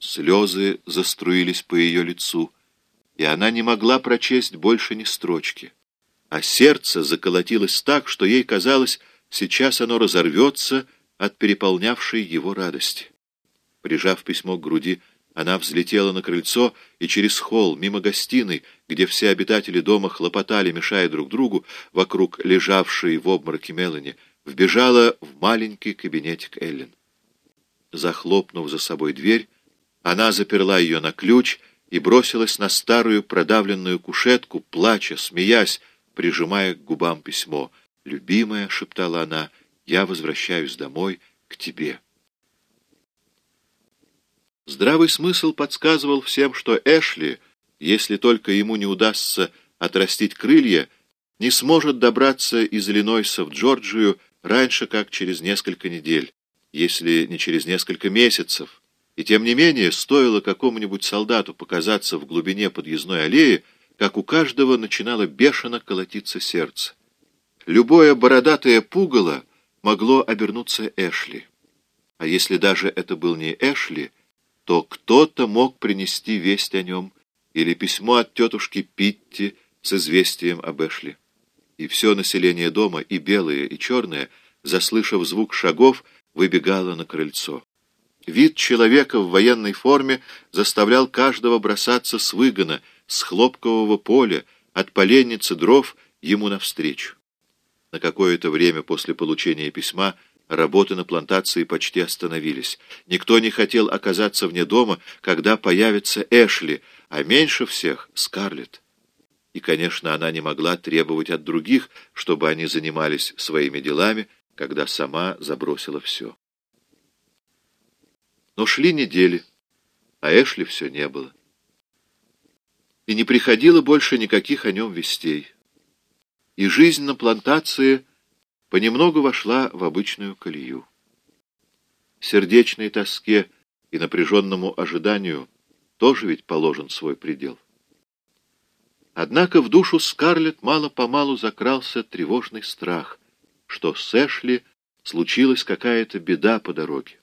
Слезы заструились по ее лицу, и она не могла прочесть больше ни строчки. А сердце заколотилось так, что ей казалось, сейчас оно разорвется от переполнявшей его радости. Прижав письмо к груди, она взлетела на крыльцо и через холл, мимо гостиной, где все обитатели дома хлопотали, мешая друг другу, вокруг лежавшей в обмороке Мелани, вбежала в маленький кабинетик Эллен. Захлопнув за собой дверь, она заперла ее на ключ и бросилась на старую продавленную кушетку, плача, смеясь, прижимая к губам письмо. «Любимая», — шептала она, — «я возвращаюсь домой к тебе». Здравый смысл подсказывал всем, что Эшли, если только ему не удастся отрастить крылья, не сможет добраться из Иллинойса в Джорджию раньше, как через несколько недель, если не через несколько месяцев. И тем не менее, стоило какому-нибудь солдату показаться в глубине подъездной аллеи, как у каждого начинало бешено колотиться сердце. Любое бородатое пугало могло обернуться Эшли. А если даже это был не Эшли, то кто-то мог принести весть о нем или письмо от тетушки Питти с известием об Эшли. И все население дома, и белое, и черное, заслышав звук шагов, выбегало на крыльцо. Вид человека в военной форме заставлял каждого бросаться с выгона, с хлопкового поля, от поленницы дров ему навстречу. На какое-то время после получения письма работы на плантации почти остановились. Никто не хотел оказаться вне дома, когда появится Эшли, а меньше всех — Скарлетт. И, конечно, она не могла требовать от других, чтобы они занимались своими делами, когда сама забросила все. Но шли недели, а Эшли все не было. И не приходило больше никаких о нем вестей. И жизнь на плантации понемногу вошла в обычную колею. Сердечной тоске и напряженному ожиданию тоже ведь положен свой предел. Однако в душу Скарлетт мало-помалу закрался тревожный страх, что с Эшли случилась какая-то беда по дороге.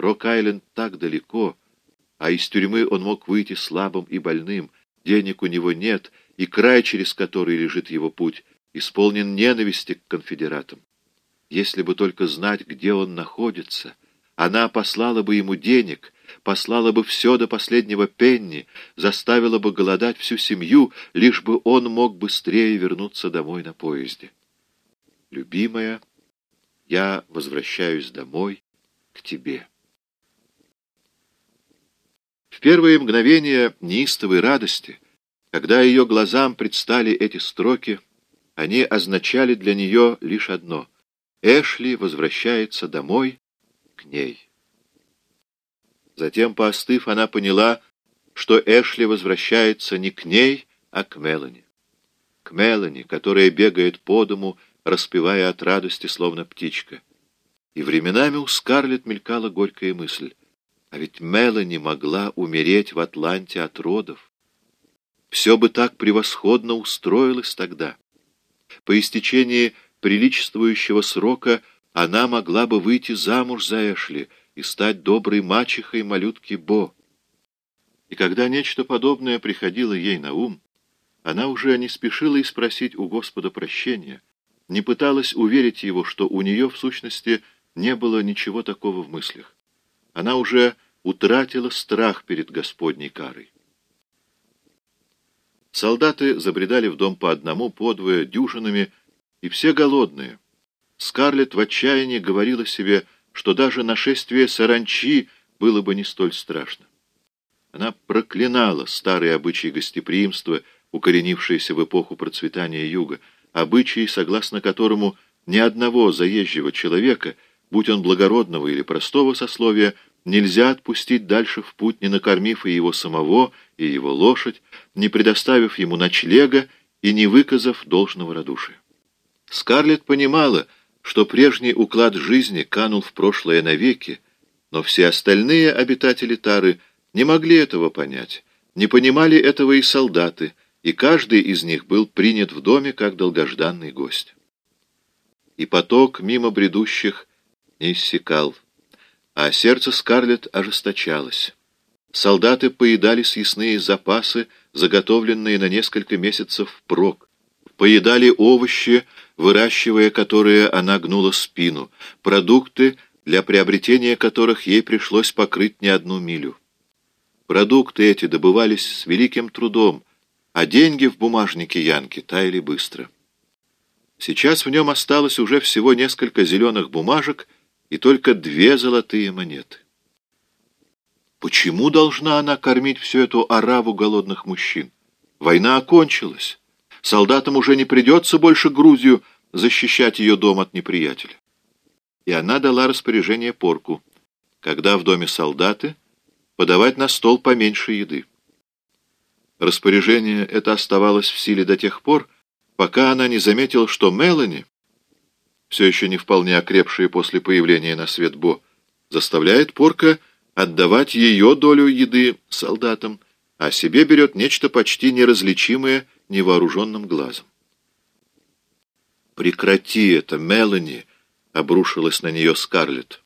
Рок-Айленд так далеко, а из тюрьмы он мог выйти слабым и больным, денег у него нет, и край, через который лежит его путь, исполнен ненависти к конфедератам. Если бы только знать, где он находится, она послала бы ему денег, послала бы все до последнего пенни, заставила бы голодать всю семью, лишь бы он мог быстрее вернуться домой на поезде. Любимая, я возвращаюсь домой к тебе. В первые мгновения неистовой радости, когда ее глазам предстали эти строки, они означали для нее лишь одно — Эшли возвращается домой к ней. Затем, поостыв, она поняла, что Эшли возвращается не к ней, а к Мелани. К Мелани, которая бегает по дому, распевая от радости, словно птичка. И временами у Скарлетт мелькала горькая мысль. А ведь Мелани могла умереть в Атланте от родов. Все бы так превосходно устроилось тогда. По истечении приличествующего срока она могла бы выйти замуж за Эшли и стать доброй мачехой малютки Бо. И когда нечто подобное приходило ей на ум, она уже не спешила и спросить у Господа прощения, не пыталась уверить его, что у нее, в сущности, не было ничего такого в мыслях. Она уже утратила страх перед Господней карой. Солдаты забредали в дом по одному, по двое, дюжинами, и все голодные. Скарлетт в отчаянии говорила себе, что даже нашествие саранчи было бы не столь страшно. Она проклинала старые обычаи гостеприимства, укоренившиеся в эпоху процветания юга, обычаи, согласно которому ни одного заезжего человека — будь он благородного или простого сословия, нельзя отпустить дальше в путь, не накормив и его самого, и его лошадь, не предоставив ему ночлега и не выказав должного радушия. Скарлетт понимала, что прежний уклад жизни канул в прошлое навеки, но все остальные обитатели Тары не могли этого понять, не понимали этого и солдаты, и каждый из них был принят в доме как долгожданный гость. И поток мимо бредущих иссякал, а сердце Скарлетт ожесточалось. Солдаты поедали съестные запасы, заготовленные на несколько месяцев впрок. Поедали овощи, выращивая которые она гнула спину, продукты, для приобретения которых ей пришлось покрыть не одну милю. Продукты эти добывались с великим трудом, а деньги в бумажнике Янки таяли быстро. Сейчас в нем осталось уже всего несколько зеленых бумажек и только две золотые монеты. Почему должна она кормить всю эту ораву голодных мужчин? Война окончилась. Солдатам уже не придется больше Грузию защищать ее дом от неприятеля. И она дала распоряжение порку, когда в доме солдаты, подавать на стол поменьше еды. Распоряжение это оставалось в силе до тех пор, пока она не заметила, что Мелани, все еще не вполне окрепшая после появления на свет Бо, заставляет порка отдавать ее долю еды солдатам, а себе берет нечто почти неразличимое невооруженным глазом. «Прекрати это, Мелани!» — обрушилась на нее Скарлетт.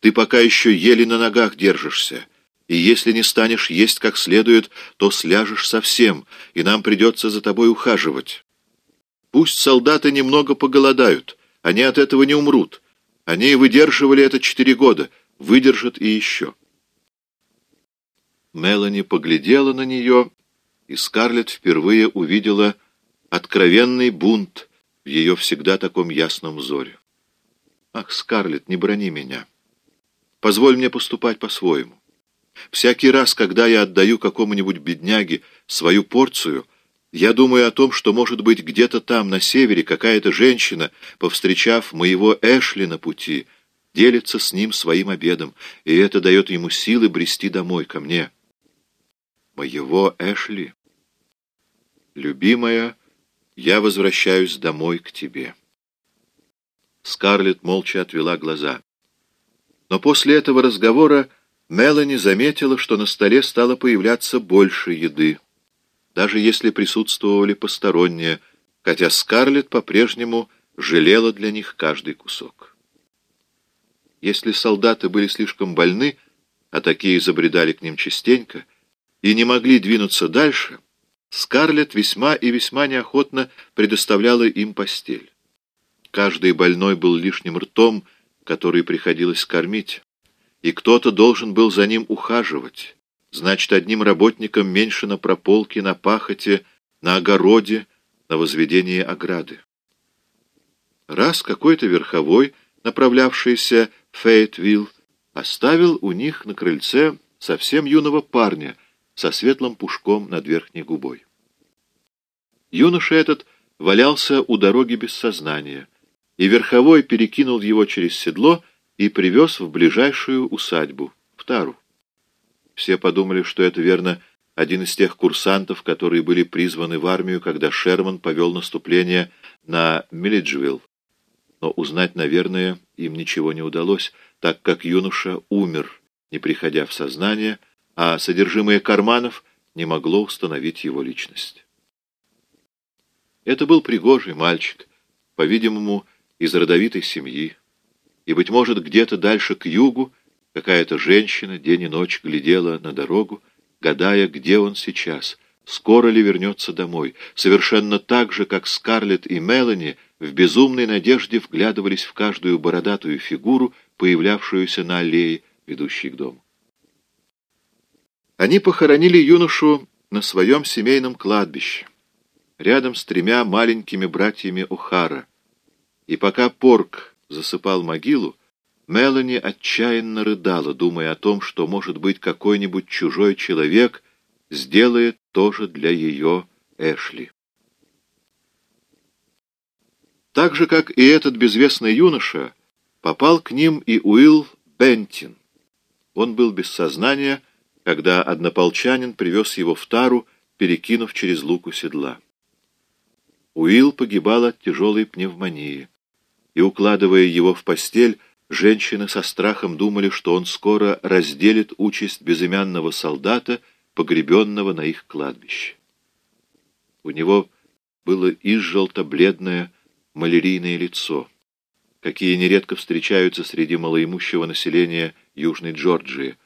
«Ты пока еще еле на ногах держишься, и если не станешь есть как следует, то сляжешь совсем, и нам придется за тобой ухаживать. Пусть солдаты немного поголодают, они от этого не умрут. Они выдерживали это четыре года, выдержат и еще». Мелани поглядела на нее, и Скарлетт впервые увидела откровенный бунт в ее всегда таком ясном взоре. «Ах, Скарлетт, не брони меня. Позволь мне поступать по-своему. Всякий раз, когда я отдаю какому-нибудь бедняге свою порцию, я думаю о том, что, может быть, где-то там, на севере, какая-то женщина, повстречав моего Эшли на пути, делится с ним своим обедом, и это дает ему силы брести домой ко мне» моего Эшли. Любимая, я возвращаюсь домой к тебе. Скарлетт молча отвела глаза. Но после этого разговора Мелани заметила, что на столе стало появляться больше еды, даже если присутствовали посторонние, хотя Скарлетт по-прежнему жалела для них каждый кусок. Если солдаты были слишком больны, а такие забредали к ним частенько, и не могли двинуться дальше, Скарлетт весьма и весьма неохотно предоставляла им постель. Каждый больной был лишним ртом, который приходилось кормить, и кто-то должен был за ним ухаживать. Значит, одним работником меньше на прополке, на пахоте, на огороде, на возведении ограды. Раз какой-то верховой, направлявшийся в Фейтвилл, оставил у них на крыльце совсем юного парня — со светлым пушком над верхней губой. Юноша этот валялся у дороги без сознания, и верховой перекинул его через седло и привез в ближайшую усадьбу, в Тару. Все подумали, что это, верно, один из тех курсантов, которые были призваны в армию, когда Шерман повел наступление на Миллиджвилл. Но узнать, наверное, им ничего не удалось, так как юноша умер, не приходя в сознание, а содержимое карманов не могло установить его личность. Это был пригожий мальчик, по-видимому, из родовитой семьи, и, быть может, где-то дальше к югу какая-то женщина день и ночь глядела на дорогу, гадая, где он сейчас, скоро ли вернется домой, совершенно так же, как Скарлетт и Мелани в безумной надежде вглядывались в каждую бородатую фигуру, появлявшуюся на аллее, ведущей к дому. Они похоронили юношу на своем семейном кладбище, рядом с тремя маленькими братьями О'Хара. И пока Порк засыпал могилу, Мелани отчаянно рыдала, думая о том, что, может быть, какой-нибудь чужой человек сделает то же для ее Эшли. Так же, как и этот безвестный юноша, попал к ним и Уилл Бентин. Он был без сознания, когда однополчанин привез его в тару, перекинув через луку седла. Уилл погибал от тяжелой пневмонии, и, укладывая его в постель, женщины со страхом думали, что он скоро разделит участь безымянного солдата, погребенного на их кладбище. У него было изжелто-бледное малярийное лицо, какие нередко встречаются среди малоимущего населения Южной Джорджии,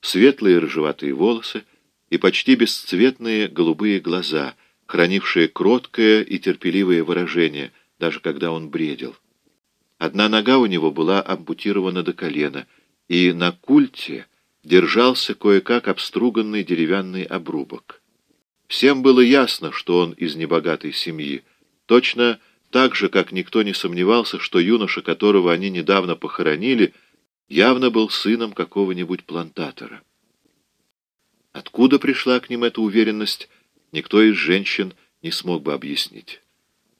светлые рыжеватые волосы и почти бесцветные голубые глаза, хранившие кроткое и терпеливое выражение, даже когда он бредил. Одна нога у него была ампутирована до колена, и на культе держался кое-как обструганный деревянный обрубок. Всем было ясно, что он из небогатой семьи, точно так же, как никто не сомневался, что юноша, которого они недавно похоронили, явно был сыном какого-нибудь плантатора. Откуда пришла к ним эта уверенность, никто из женщин не смог бы объяснить.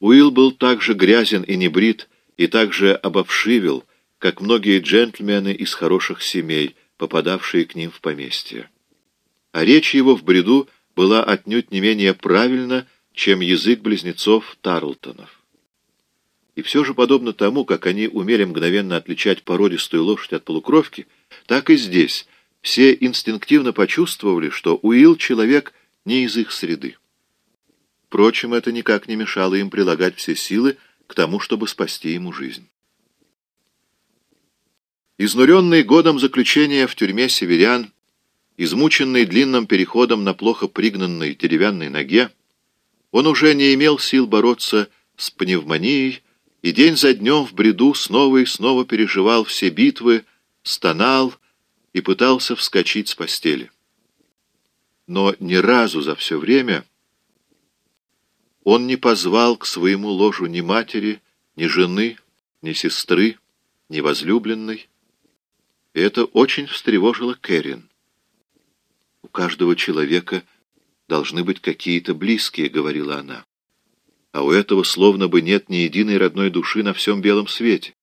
Уилл был так же грязен и небрит, и так же обовшивел, как многие джентльмены из хороших семей, попадавшие к ним в поместье. А речь его в бреду была отнюдь не менее правильна, чем язык близнецов Тарлтонов. И все же, подобно тому, как они умели мгновенно отличать породистую лошадь от полукровки, так и здесь все инстинктивно почувствовали, что Уилл — человек не из их среды. Впрочем, это никак не мешало им прилагать все силы к тому, чтобы спасти ему жизнь. Изнуренный годом заключения в тюрьме северян, измученный длинным переходом на плохо пригнанной деревянной ноге, он уже не имел сил бороться с пневмонией и день за днем в бреду снова и снова переживал все битвы, стонал и пытался вскочить с постели. Но ни разу за все время он не позвал к своему ложу ни матери, ни жены, ни сестры, ни возлюбленной, и это очень встревожило Кэрин. «У каждого человека должны быть какие-то близкие», — говорила она. «А у этого словно бы нет ни единой родной души на всем белом свете.